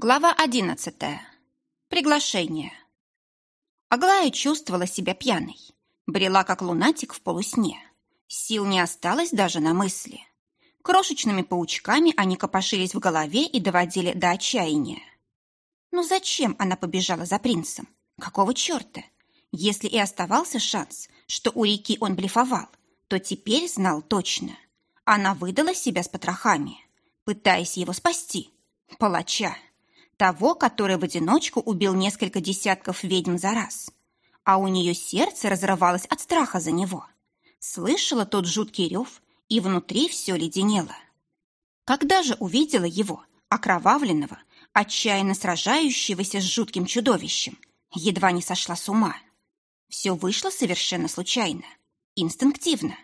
Глава одиннадцатая. Приглашение. Аглая чувствовала себя пьяной. Брела, как лунатик в полусне. Сил не осталось даже на мысли. Крошечными паучками они копошились в голове и доводили до отчаяния. Ну зачем она побежала за принцем? Какого черта? Если и оставался шанс, что у реки он блефовал, то теперь знал точно. Она выдала себя с потрохами, пытаясь его спасти. Палача. Того, который в одиночку убил несколько десятков ведьм за раз. А у нее сердце разрывалось от страха за него. Слышала тот жуткий рев, и внутри все леденело. Когда же увидела его, окровавленного, отчаянно сражающегося с жутким чудовищем, едва не сошла с ума. Все вышло совершенно случайно, инстинктивно.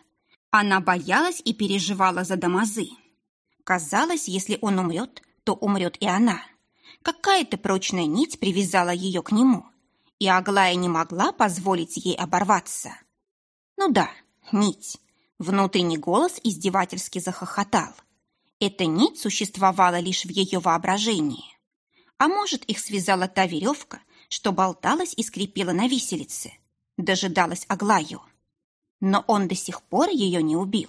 Она боялась и переживала за Дамазы. Казалось, если он умрет, то умрет и она. Какая-то прочная нить привязала ее к нему, и Аглая не могла позволить ей оборваться. Ну да, нить. Внутренний голос издевательски захохотал. Эта нить существовала лишь в ее воображении. А может, их связала та веревка, что болталась и скрипела на виселице. Дожидалась Аглаю. Но он до сих пор ее не убил.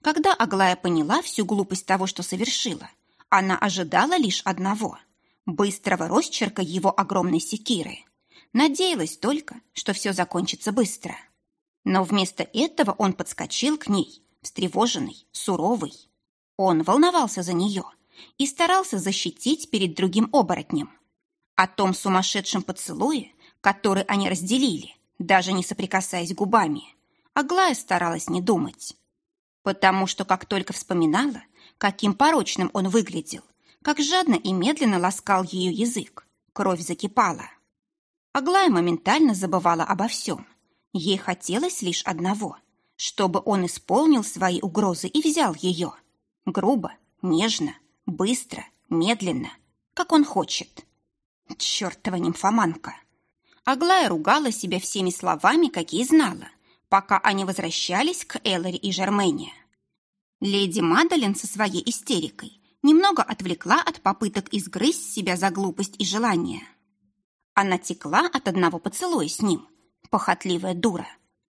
Когда Аглая поняла всю глупость того, что совершила, она ожидала лишь одного — быстрого росчерка его огромной секиры. Надеялась только, что все закончится быстро. Но вместо этого он подскочил к ней, встревоженный, суровый. Он волновался за нее и старался защитить перед другим оборотнем. О том сумасшедшем поцелуе, который они разделили, даже не соприкасаясь губами, Аглая старалась не думать. Потому что как только вспоминала, каким порочным он выглядел, как жадно и медленно ласкал ее язык. Кровь закипала. Аглая моментально забывала обо всем. Ей хотелось лишь одного — чтобы он исполнил свои угрозы и взял ее. Грубо, нежно, быстро, медленно, как он хочет. Чертова нимфоманка! Аглая ругала себя всеми словами, какие знала, пока они возвращались к Эллари и Жермене. Леди Мадалин со своей истерикой немного отвлекла от попыток изгрызть себя за глупость и желание. Она текла от одного поцелуя с ним. Похотливая дура.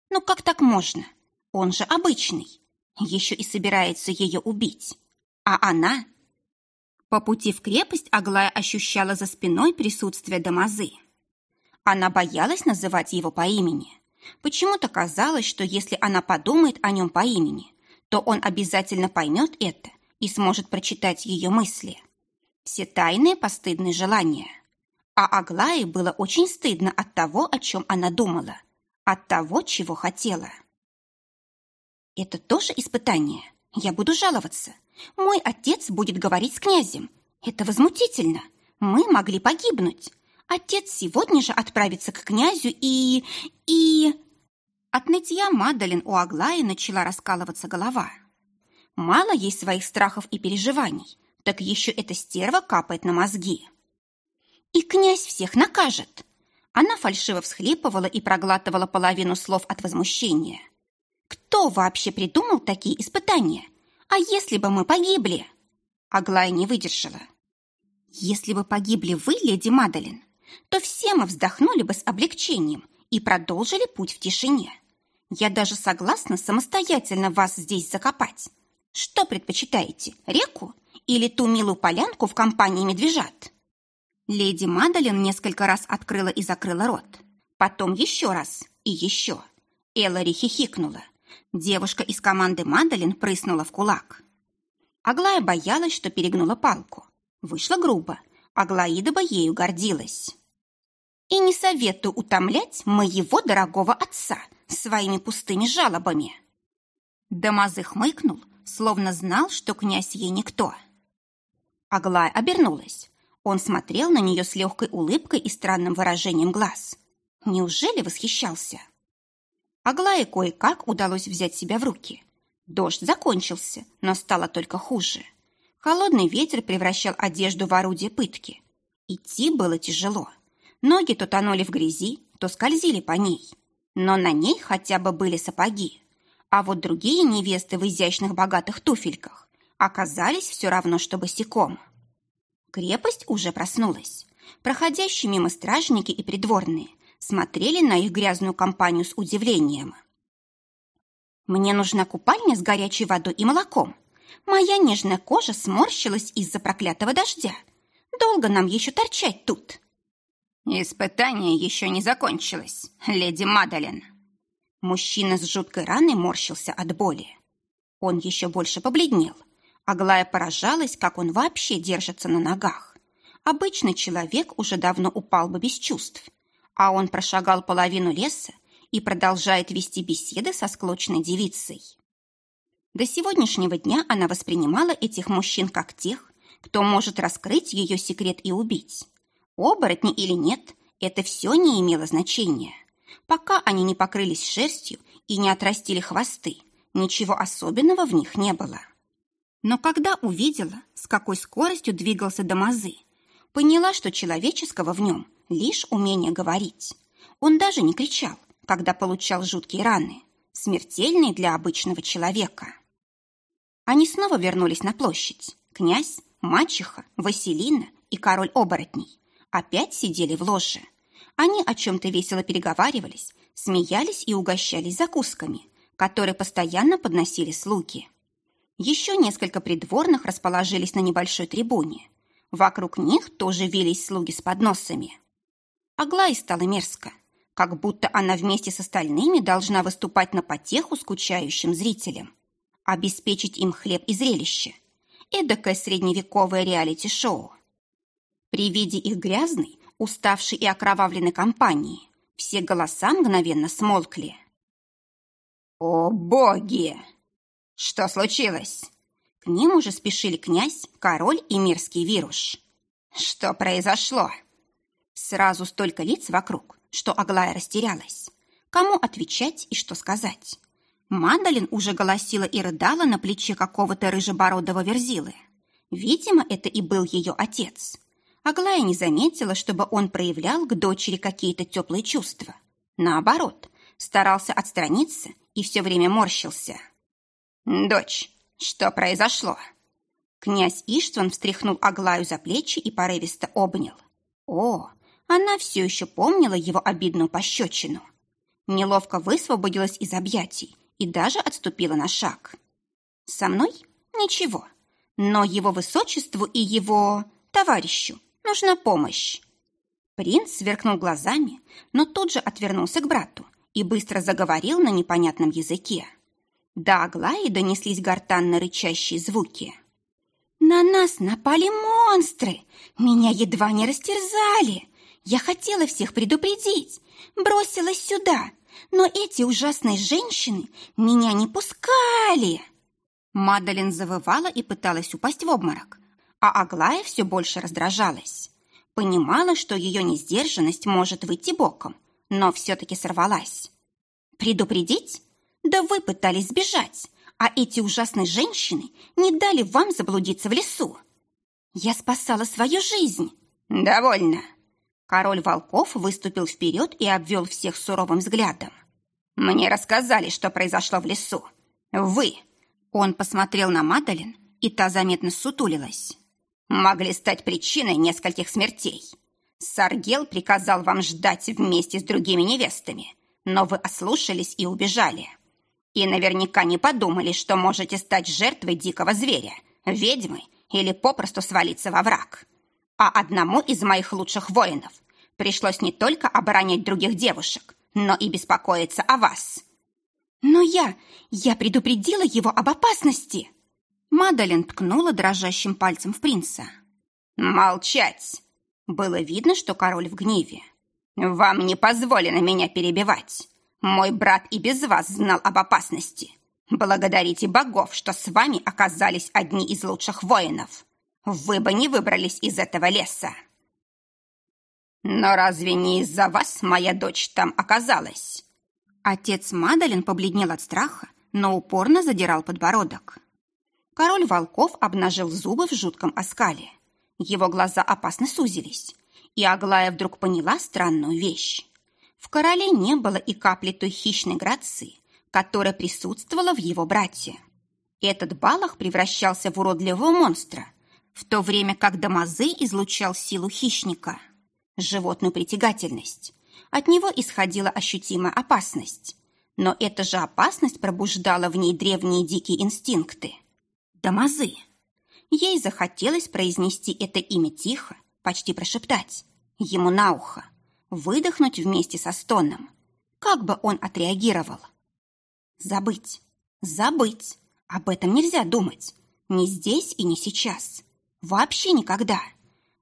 Ну как так можно? Он же обычный. Еще и собирается ее убить. А она... По пути в крепость Аглая ощущала за спиной присутствие Дамазы. Она боялась называть его по имени. Почему-то казалось, что если она подумает о нем по имени, то он обязательно поймет это и сможет прочитать ее мысли. Все тайные постыдные желания. А Аглае было очень стыдно от того, о чем она думала, от того, чего хотела. Это тоже испытание. Я буду жаловаться. Мой отец будет говорить с князем. Это возмутительно. Мы могли погибнуть. Отец сегодня же отправится к князю и... и... От нытья Мадалин у Аглаи начала раскалываться голова. Мало ей своих страхов и переживаний, так еще эта стерва капает на мозги. И князь всех накажет. Она фальшиво всхлипывала и проглатывала половину слов от возмущения. Кто вообще придумал такие испытания? А если бы мы погибли? Аглая не выдержала. Если бы погибли вы, леди Мадалин, то все мы вздохнули бы с облегчением и продолжили путь в тишине. Я даже согласна самостоятельно вас здесь закопать. Что предпочитаете, реку или ту милую полянку в компании медвежат? Леди Мадалин несколько раз открыла и закрыла рот. Потом еще раз и еще. Эллари хихикнула. Девушка из команды Мадалин прыснула в кулак. Аглая боялась, что перегнула палку. Вышло грубо. Аглаида бы ею гордилась. И не советую утомлять моего дорогого отца своими пустыми жалобами. Дамазы хмыкнул, словно знал, что князь ей никто. Аглая обернулась. Он смотрел на нее с легкой улыбкой и странным выражением глаз. Неужели восхищался? Аглае кое-как удалось взять себя в руки. Дождь закончился, но стало только хуже. Холодный ветер превращал одежду в орудие пытки. Идти было тяжело. Ноги то тонули в грязи, то скользили по ней. Но на ней хотя бы были сапоги. А вот другие невесты в изящных богатых туфельках оказались все равно, что босиком. Крепость уже проснулась. Проходящие мимо стражники и придворные смотрели на их грязную компанию с удивлением. «Мне нужна купальня с горячей водой и молоком. Моя нежная кожа сморщилась из-за проклятого дождя. Долго нам еще торчать тут?» «Испытание еще не закончилось, леди Мадалин». Мужчина с жуткой раной морщился от боли. Он еще больше побледнел. Аглая поражалась, как он вообще держится на ногах. Обычный человек уже давно упал бы без чувств, а он прошагал половину леса и продолжает вести беседы со склочной девицей. До сегодняшнего дня она воспринимала этих мужчин как тех, кто может раскрыть ее секрет и убить. Оборотни или нет, это все не имело значения. Пока они не покрылись шерстью и не отрастили хвосты, ничего особенного в них не было. Но когда увидела, с какой скоростью двигался Дамазы, поняла, что человеческого в нем лишь умение говорить. Он даже не кричал, когда получал жуткие раны, смертельные для обычного человека. Они снова вернулись на площадь. Князь, мачеха, Василина и король оборотней опять сидели в ложе. Они о чем-то весело переговаривались, смеялись и угощались закусками, которые постоянно подносили слуги. Еще несколько придворных расположились на небольшой трибуне. Вокруг них тоже вились слуги с подносами. Аглае стало мерзко, как будто она вместе с остальными должна выступать на потеху скучающим зрителям, обеспечить им хлеб и зрелище. Эдакое средневековое реалити-шоу. При виде их грязной, уставшей и окровавленной компании все голоса мгновенно смолкли. «О, боги!» «Что случилось?» К ним уже спешили князь, король и мирский вируш. «Что произошло?» Сразу столько лиц вокруг, что Аглая растерялась. Кому отвечать и что сказать? Мадалин уже голосила и рыдала на плече какого-то рыжебородого верзилы. Видимо, это и был ее отец. Аглая не заметила, чтобы он проявлял к дочери какие-то теплые чувства. Наоборот, старался отстраниться и все время морщился. «Дочь, что произошло?» Князь Иштван встряхнул Аглаю за плечи и порывисто обнял. О, она все еще помнила его обидную пощечину. Неловко высвободилась из объятий и даже отступила на шаг. «Со мной? Ничего. Но его высочеству и его товарищу нужна помощь». Принц сверкнул глазами, но тут же отвернулся к брату и быстро заговорил на непонятном языке. До Аглаи донеслись гортанно рычащие звуки. «На нас напали монстры! Меня едва не растерзали! Я хотела всех предупредить, бросилась сюда, но эти ужасные женщины меня не пускали!» Мадалин завывала и пыталась упасть в обморок, а Аглая все больше раздражалась. Понимала, что ее несдержанность может выйти боком, но все-таки сорвалась. «Предупредить? Да вы пытались сбежать, а эти ужасные женщины не дали вам заблудиться в лесу. Я спасала свою жизнь. Довольно. Король волков выступил вперед и обвел всех суровым взглядом. Мне рассказали, что произошло в лесу. Вы. Он посмотрел на Мадалин, и та заметно сутулилась. Могли стать причиной нескольких смертей. Саргел приказал вам ждать вместе с другими невестами, но вы ослушались и убежали. И наверняка не подумали, что можете стать жертвой дикого зверя, ведьмы или попросту свалиться во враг. А одному из моих лучших воинов пришлось не только оборонять других девушек, но и беспокоиться о вас. Но я, я предупредила его об опасности. Мадалин ткнула дрожащим пальцем в принца. Молчать. Было видно, что король в гневе. Вам не позволено меня перебивать. Мой брат и без вас знал об опасности. Благодарите богов, что с вами оказались одни из лучших воинов. Вы бы не выбрались из этого леса. Но разве не из-за вас моя дочь там оказалась? Отец Мадалин побледнел от страха, но упорно задирал подбородок. Король волков обнажил зубы в жутком оскале. Его глаза опасно сузились, и Аглая вдруг поняла странную вещь. В короле не было и капли той хищной грации, которая присутствовала в его брате. Этот балах превращался в уродливого монстра, в то время как Дамазы излучал силу хищника, животную притягательность. От него исходила ощутимая опасность. Но эта же опасность пробуждала в ней древние дикие инстинкты. Дамазы. Ей захотелось произнести это имя тихо, почти прошептать. Ему на ухо. Выдохнуть вместе со стоном. Как бы он отреагировал? Забыть. Забыть. Об этом нельзя думать. Не здесь и не сейчас. Вообще никогда.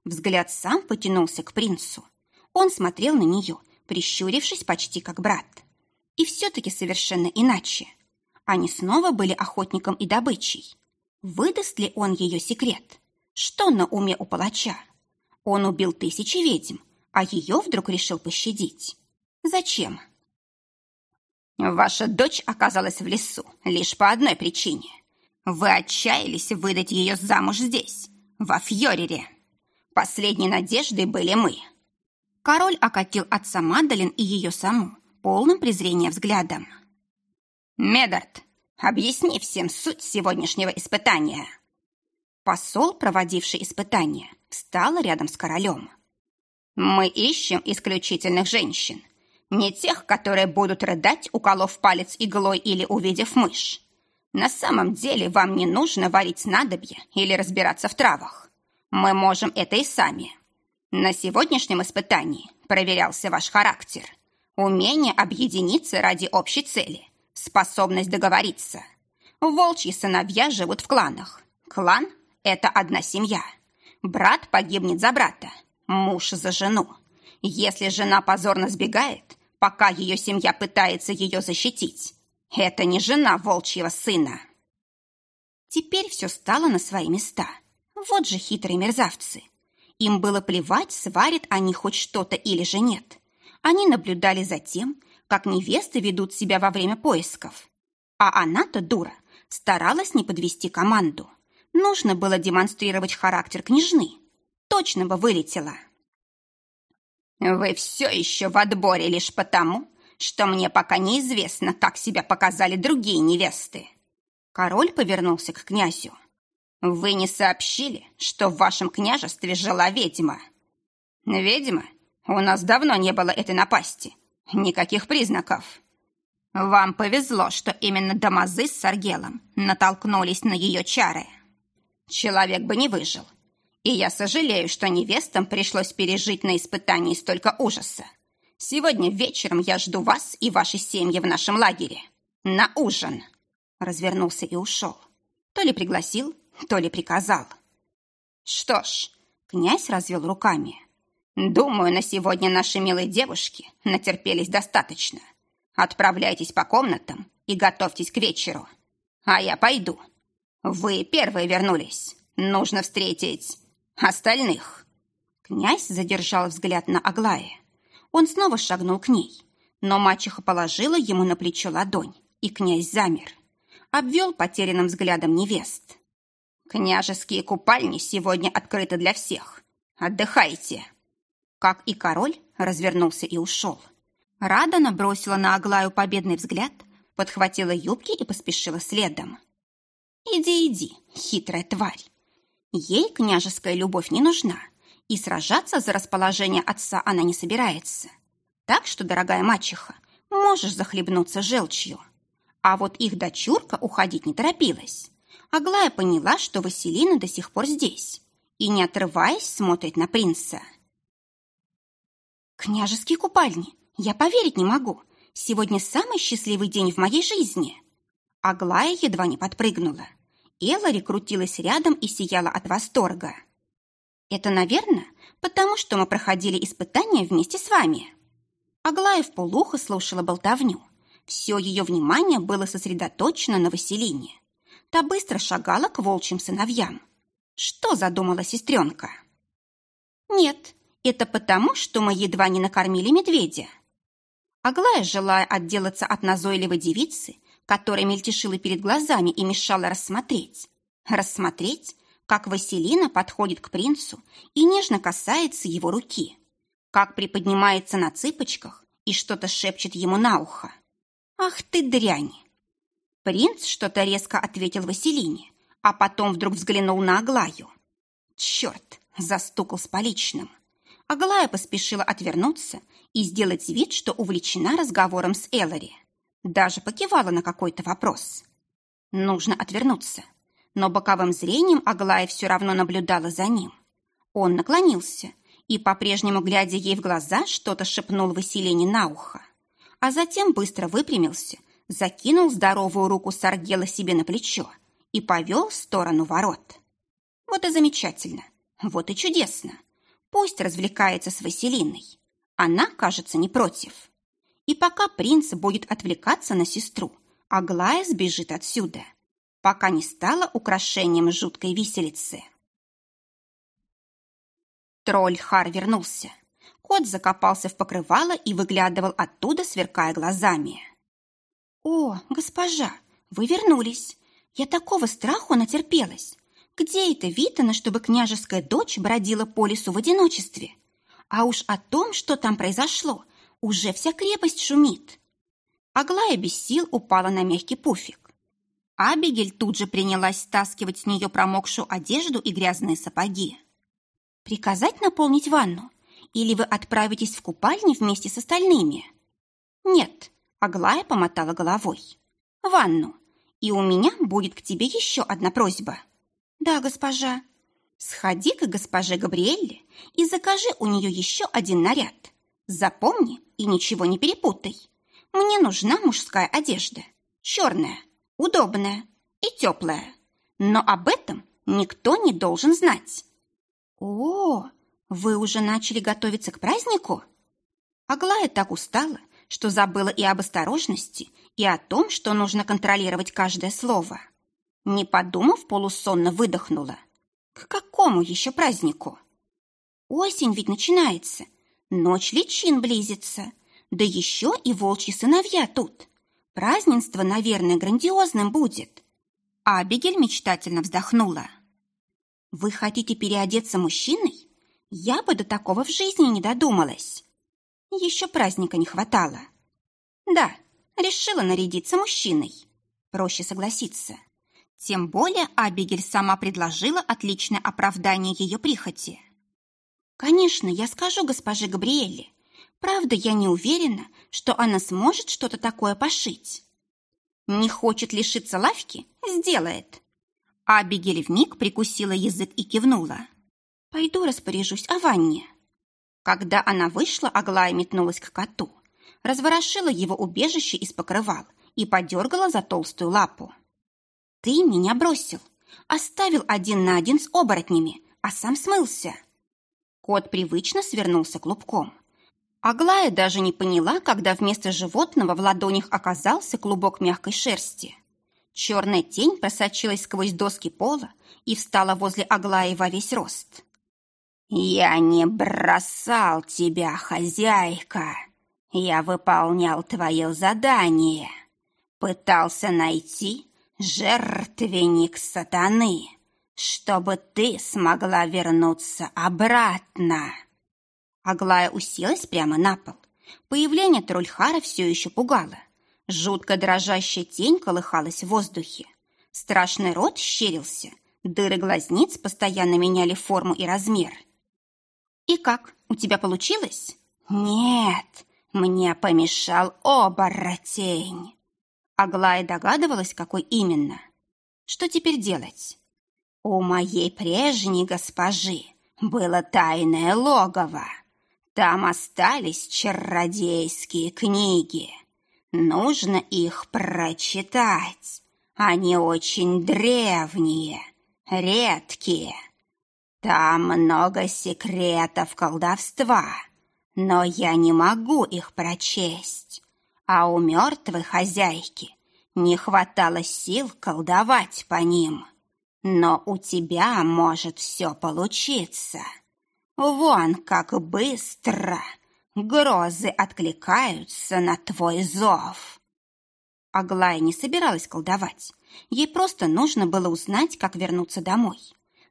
Взгляд сам потянулся к принцу. Он смотрел на нее, прищурившись почти как брат. И все-таки совершенно иначе. Они снова были охотником и добычей. Выдаст ли он ее секрет? Что на уме у палача? Он убил тысячи ведьм, а ее вдруг решил пощадить. Зачем? Ваша дочь оказалась в лесу лишь по одной причине. Вы отчаялись выдать ее замуж здесь, во Фьорире. Последней надеждой были мы. Король окатил отца Мадалин и ее саму полным презрения взглядом. «Медард, объясни всем суть сегодняшнего испытания». Посол, проводивший испытание, встал рядом с королем. «Мы ищем исключительных женщин, не тех, которые будут рыдать, уколов палец иглой или увидев мышь. На самом деле вам не нужно варить снадобья или разбираться в травах. Мы можем это и сами. На сегодняшнем испытании проверялся ваш характер – Умение объединиться ради общей цели. Способность договориться. Волчьи сыновья живут в кланах. Клан – это одна семья. Брат погибнет за брата, муж за жену. Если жена позорно сбегает, пока ее семья пытается ее защитить, это не жена волчьего сына. Теперь все стало на свои места. Вот же хитрые мерзавцы. Им было плевать, сварят они хоть что-то или же нет. Они наблюдали за тем, как невесты ведут себя во время поисков. А она-то, дура, старалась не подвести команду. Нужно было демонстрировать характер княжны. Точно бы вылетела. «Вы все еще в отборе лишь потому, что мне пока неизвестно, как себя показали другие невесты». Король повернулся к князю. «Вы не сообщили, что в вашем княжестве жила ведьма?» «Ведьма? У нас давно не было этой напасти. Никаких признаков. Вам повезло, что именно Дамазы с Саргелом натолкнулись на ее чары. Человек бы не выжил. И я сожалею, что невестам пришлось пережить на испытании столько ужаса. Сегодня вечером я жду вас и вашей семьи в нашем лагере. На ужин. Развернулся и ушел. То ли пригласил, то ли приказал. Что ж, князь развел руками. Думаю, на сегодня наши милые девушки натерпелись достаточно. Отправляйтесь по комнатам и готовьтесь к вечеру. А я пойду. Вы первые вернулись. Нужно встретить остальных. Князь задержал взгляд на Аглае. Он снова шагнул к ней, но мачеха положила ему на плечо ладонь, и князь замер. Обвел потерянным взглядом невест. «Княжеские купальни сегодня открыты для всех. Отдыхайте!» Как и король, развернулся и ушел. Рада набросила на Аглаю победный взгляд, подхватила юбки и поспешила следом. «Иди, иди, хитрая тварь. Ей княжеская любовь не нужна, и сражаться за расположение отца она не собирается. Так что, дорогая мачеха, можешь захлебнуться желчью». А вот их дочурка уходить не торопилась. Аглая поняла, что Василина до сих пор здесь, и, не отрываясь, смотрит на принца – «Княжеские купальни! Я поверить не могу! Сегодня самый счастливый день в моей жизни!» Аглая едва не подпрыгнула. Эллари крутилась рядом и сияла от восторга. «Это, наверное, потому что мы проходили испытания вместе с вами». Аглая в полухо слушала болтовню. Все ее внимание было сосредоточено на Василине. Та быстро шагала к волчьим сыновьям. Что задумала сестренка? «Нет, это потому, что мы едва не накормили медведя. Аглая, желая отделаться от назойливой девицы, которая мельтешила перед глазами и мешала рассмотреть, рассмотреть, как Василина подходит к принцу и нежно касается его руки, как приподнимается на цыпочках и что-то шепчет ему на ухо. «Ах ты дрянь!» Принц что-то резко ответил Василине, а потом вдруг взглянул на Аглаю. Черт, застукал с поличным. Аглая поспешила отвернуться и сделать вид, что увлечена разговором с Эллари. Даже покивала на какой-то вопрос. Нужно отвернуться. Но боковым зрением Аглая все равно наблюдала за ним. Он наклонился и, по-прежнему глядя ей в глаза, что-то шепнул Василине на ухо. А затем быстро выпрямился, закинул здоровую руку Саргела себе на плечо и повел в сторону ворот. Вот и замечательно, вот и чудесно. Пусть развлекается с Василиной. Она, кажется, не против. И пока принц будет отвлекаться на сестру, Аглая сбежит отсюда, пока не стала украшением жуткой виселицы. Тролль Хар вернулся. Кот закопался в покрывало и выглядывал оттуда, сверкая глазами. «О, госпожа, вы вернулись! Я такого страху натерпелась! Где это видано, чтобы княжеская дочь бродила по лесу в одиночестве? А уж о том, что там произошло, уже вся крепость шумит!» Аглая без сил упала на мягкий пуфик. Абигель тут же принялась стаскивать с нее промокшую одежду и грязные сапоги. «Приказать наполнить ванну? Или вы отправитесь в купальни вместе с остальными?» «Нет», — Аглая помотала головой. «Ванну. И у меня будет к тебе еще одна просьба». «Да, госпожа». «Сходи к госпоже Габриэлле и закажи у нее еще один наряд. Запомни и ничего не перепутай. Мне нужна мужская одежда. Черная, удобная и теплая. Но об этом никто не должен знать». «О, вы уже начали готовиться к празднику?» Аглая так устала, что забыла и об осторожности, и о том, что нужно контролировать каждое слово. Не подумав, полусонно выдохнула. К какому еще празднику? Осень ведь начинается, ночь личин близится, да еще и волчьи сыновья тут. Празднество, наверное, грандиозным будет. Абигель мечтательно вздохнула. Вы хотите переодеться мужчиной? Я бы до такого в жизни не додумалась. Еще праздника не хватало. Да, решила нарядиться мужчиной. Проще согласиться. Тем более Абигель сама предложила отличное оправдание ее прихоти. Конечно, я скажу госпоже Габриэле. Правда, я не уверена, что она сможет что-то такое пошить. Не хочет лишиться лавки? Сделает. Абигель вмиг прикусила язык и кивнула. «Пойду распоряжусь о ванне». Когда она вышла, Аглая метнулась к коту, разворошила его убежище из покрывал и подергала за толстую лапу. «Ты меня бросил, оставил один на один с оборотнями, а сам смылся». Кот привычно свернулся клубком. Аглая даже не поняла, когда вместо животного в ладонях оказался клубок мягкой шерсти. Черная тень просочилась сквозь доски пола и встала возле Аглаи во весь рост. «Я не бросал тебя, хозяйка. Я выполнял твое задание. Пытался найти жертвенник сатаны, чтобы ты смогла вернуться обратно». Аглая уселась прямо на пол. Появление Трульхара все еще пугало. Жутко дрожащая тень колыхалась в воздухе. Страшный рот щерился, дыры глазниц постоянно меняли форму и размер. «И как, у тебя получилось?» «Нет, мне помешал оборотень». Аглая догадывалась, какой именно. «Что теперь делать?» «У моей прежней госпожи было тайное логово. Там остались чародейские книги». Нужно их прочитать. Они очень древние, редкие. Там много секретов колдовства, но я не могу их прочесть. А у мертвой хозяйки не хватало сил колдовать по ним. Но у тебя может все получиться. Вон как быстро Грозы откликаются на твой зов. Аглая не собиралась колдовать. Ей просто нужно было узнать, как вернуться домой.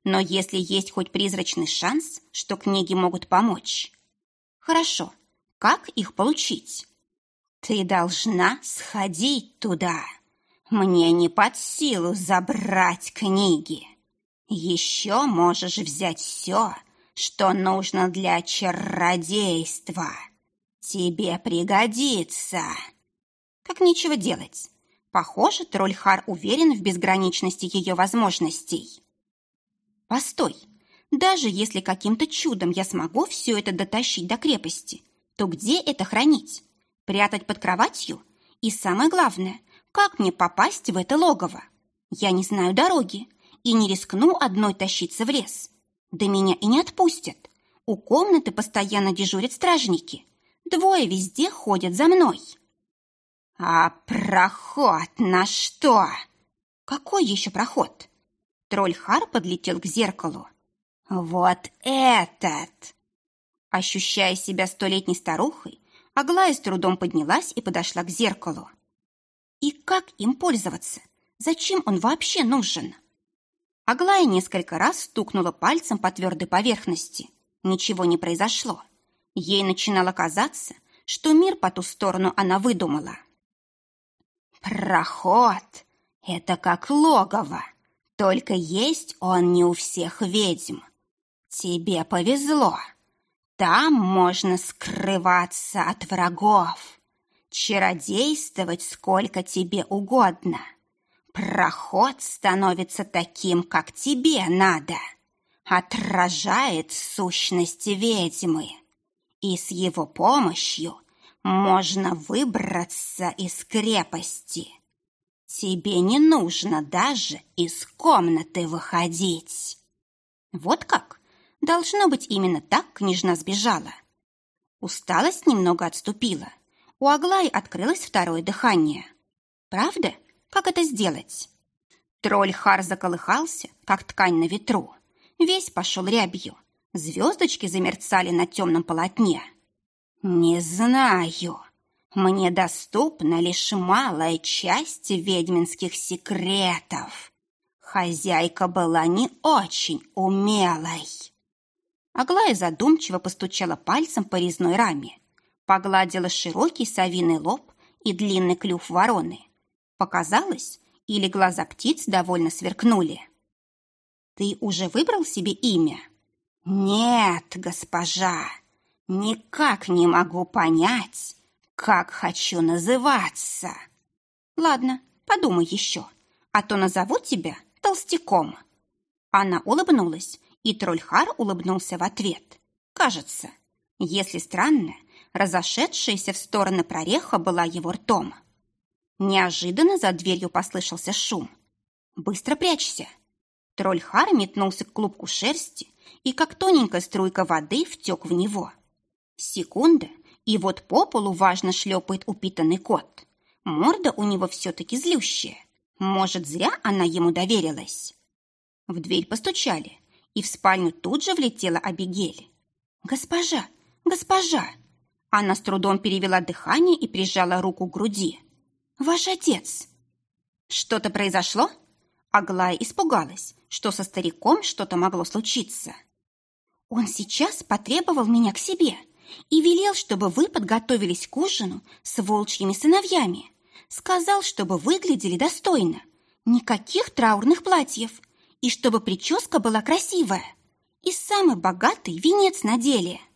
Но если есть хоть призрачный шанс, что книги могут помочь. Хорошо, как их получить? Ты должна сходить туда. Мне не под силу забрать книги. Еще можешь взять все, что нужно для чародейства. Тебе пригодится. Как нечего делать. Похоже, Трольхар уверен в безграничности ее возможностей. Постой, даже если каким-то чудом я смогу все это дотащить до крепости, то где это хранить? Прятать под кроватью? И самое главное, как мне попасть в это логово? Я не знаю дороги и не рискну одной тащиться в лес. Да меня и не отпустят. У комнаты постоянно дежурят стражники. Двое везде ходят за мной. А проход на что? Какой еще проход? Тролль Хар подлетел к зеркалу. Вот этот! Ощущая себя столетней старухой, Аглая с трудом поднялась и подошла к зеркалу. И как им пользоваться? Зачем он вообще нужен? Аглая несколько раз стукнула пальцем по твердой поверхности. Ничего не произошло. Ей начинало казаться, что мир по ту сторону она выдумала. «Проход — это как логово, только есть он не у всех ведьм. Тебе повезло. Там можно скрываться от врагов, чародействовать сколько тебе угодно. Проход становится таким, как тебе надо, отражает сущности ведьмы, и с его помощью можно выбраться из крепости. Тебе не нужно даже из комнаты выходить. Вот как? Должно быть, именно так княжна сбежала. Усталость немного отступила. У Аглаи открылось второе дыхание. Правда? Как это сделать? Тролль Хар заколыхался, как ткань на ветру. Весь пошел рябью. Звездочки замерцали на темном полотне. «Не знаю. Мне доступна лишь малая часть ведьминских секретов. Хозяйка была не очень умелой». Аглая задумчиво постучала пальцем по резной раме, погладила широкий совиный лоб и длинный клюв вороны. Показалось, или глаза птиц довольно сверкнули. «Ты уже выбрал себе имя?» «Нет, госпожа, никак не могу понять, как хочу называться». «Ладно, подумай еще, а то назову тебя толстяком». Она улыбнулась, и Трольхар улыбнулся в ответ. Кажется, если странно, разошедшаяся в стороны прореха была его ртом. Неожиданно за дверью послышался шум. «Быстро прячься!» Трольхар метнулся к клубку шерсти и, как тоненькая струйка воды, втек в него. Секунда, и вот по полу важно шлепает упитанный кот. Морда у него все-таки злющая. Может, зря она ему доверилась. В дверь постучали, и в спальню тут же влетела Абигель. «Госпожа! Госпожа!» Она с трудом перевела дыхание и прижала руку к груди. «Ваш отец!» «Что-то произошло?» Аглая испугалась, что со стариком что-то могло случиться. «Он сейчас потребовал меня к себе и велел, чтобы вы подготовились к ужину с волчьими сыновьями. Сказал, чтобы выглядели достойно. Никаких траурных платьев, и чтобы прическа была красивая, и самый богатый венец на деле –